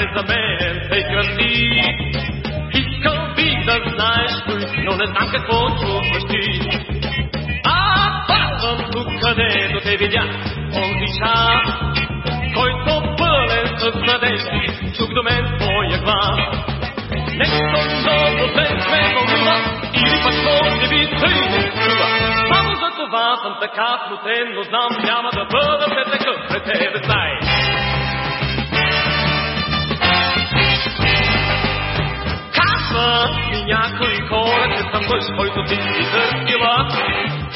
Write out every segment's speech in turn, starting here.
is a man take a knee. Ich kann wieder sein Frühstück, ohne Danke vor zu verstehen. Апарам тук където те видях, онзи шар, който пълен с надежди, чук до мен твоя глас. Нещо много ден ме вълнува, или пък може би тъй не чува. Само за това съм така смутен, но знам няма да бъда съм мъж, който ти си търсила.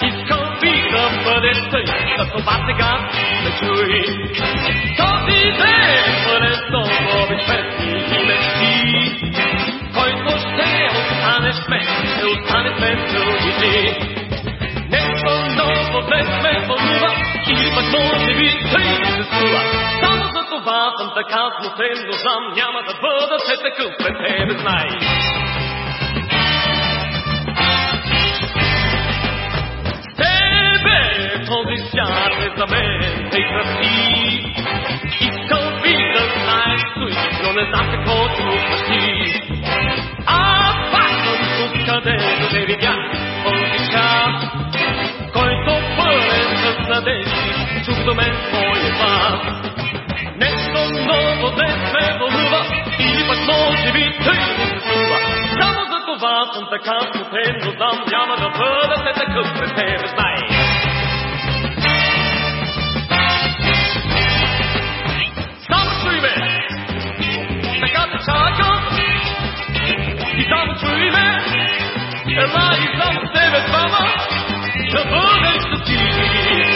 Искал би да бъдеш тъй, за това сега ме чуй. Този ден с нови песни и мечти, който ще останеш с мен, ще остане с мен дълги дни. Нещо ново днес ме вълнува, или пък може би тъй се струва. Само за това съм така смутен, но знам няма да бъда все такъв пред тебе, знай. Този свят е за мен тъй красив. Искал би да знаеш той, но не знам какво чувстваш ти. Аз пак съм тук, където те видях този час, който пълен с надежди, чух до мен твоя глас. Нещо ново днес ме вълнува, или пък може би тъй ми се струва. Само за това съм така смутен, но знам няма да бъда все такъв пред тебе, и само чуй ме! Ела и само с тебе двама да бъдеш щастлив.